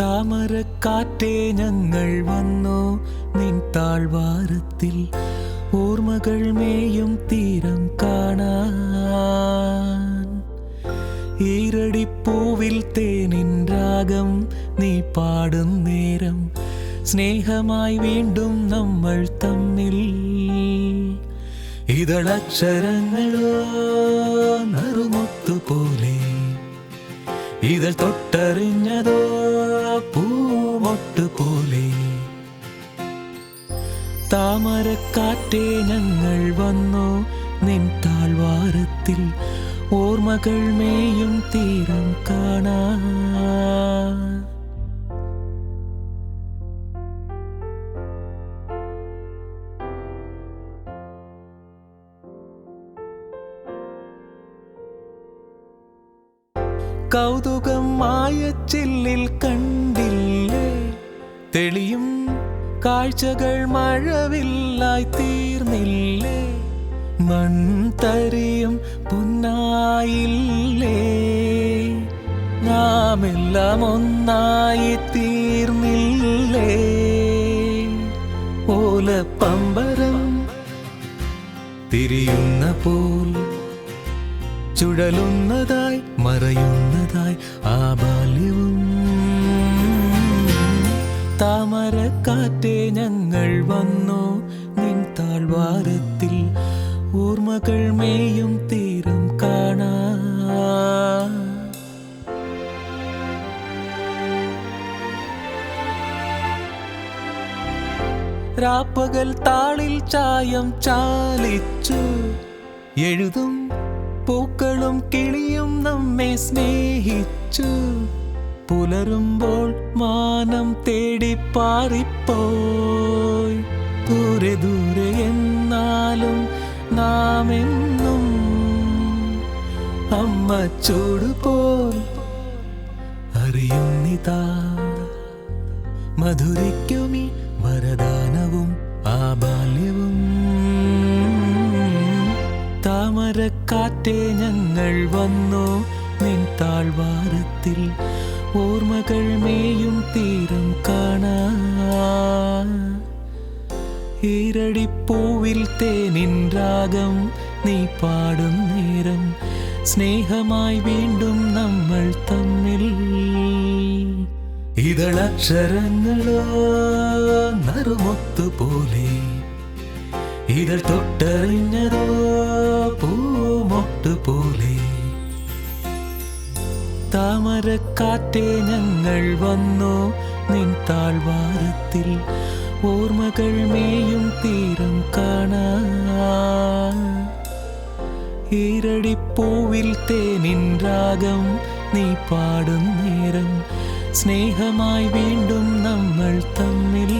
താമരക്കാറ്റേ ഞങ്ങൾ വന്നു. നിൻ താഴ്വാരത്തിൽ ഓർമ്മകൾ മേയും തീരം കാണാൻ. ഈരടിപ്പൂവിൽ തേനിൻ രാഗം നീ പാടും നേരം. സ്നേഹമായി വീണ്ടും നമ്മൾ തമ്മിൽ ഇതളക്ഷരങ്ങളോ നറുമുത്തുപോലെ ഇതൾ തൊട്ടറിഞ്ഞതോ പൂമൊട്ട് പോലെ. താമരക്കാറ്റേ ഞങ്ങൾ വന്നു നിൻ താഴ്വാരത്തിൽ. ഓർമ്മകൾ മേയും തീരം കാണാ. കൗതുകം മായച്ചില്ലിൽ കണ്ടില്ലേ? തെളിയും കാഴ്ചകൾ മഴവില്ലായി തീർന്നില്ലേ? മൺതരിയും പൊന്നായില്ലേ? നാമെല്ലാം ഒന്നായി തീർന്നില്ലേ? ഓലപ്പമ്പരം തിരിയുന്ന പോൽ ചുഴലുന്നതായി മറയുന്നതായി ആ ബാല്യവും. താമരക്കാറ്റേ ഞങ്ങൾ വന്നു നിൻ താഴ്വാരത്തിൽ ഓർമ്മകൾ മേയും തീരം കാണാ. രാപ്പകൽ താളിൽ ചായം ചാലിച്ചു എഴുതും പൂക്കളും കിളിയും നമ്മെ സ്നേഹിച്ചു. പുലരുമ്പോൾ മാനം തേടി പാറിപ്പോയി. ദൂരെ ദൂരെ എന്നാലും നാം എന്നും അമ്മ ചൂടുപോൽ അറിയുന്നിതാ. മധുരയ്ക്കുമി വരദാനവും ആ ബാല്യവും താമരക്കാറ്റേ ഞങ്ങൾ വന്നു. നിൻ താഴ്വാരത്തിൽ ഓർമ്മകൾ മേയും തീരം കാണാ. ഈരടിപ്പൂവിൽ തേനിൻ രാഗം നീ പാടും നേരം സ്നേഹമായി വീണ്ടും നമ്മൾ തമ്മിൽ. ഇതളക്ഷരങ്ങളോ നറുമൊത്തുപോലെ ഇതൾ തൊട്ടറിഞ്ഞതോ പൂമൊട്ട് പോലെ. താമരക്കാറ്റേ ഞങ്ങൾ വന്നു നിൻ താഴ്വാരത്തിൽ. ഓർമ്മകൾ മേയും തീരം കാണാൻ. ഈരടിപ്പൂവിൽ തേനിൻ രാഗം നീ പാടും നേരം. സ്നേഹമായി വീണ്ടും നമ്മൾ തമ്മിൽ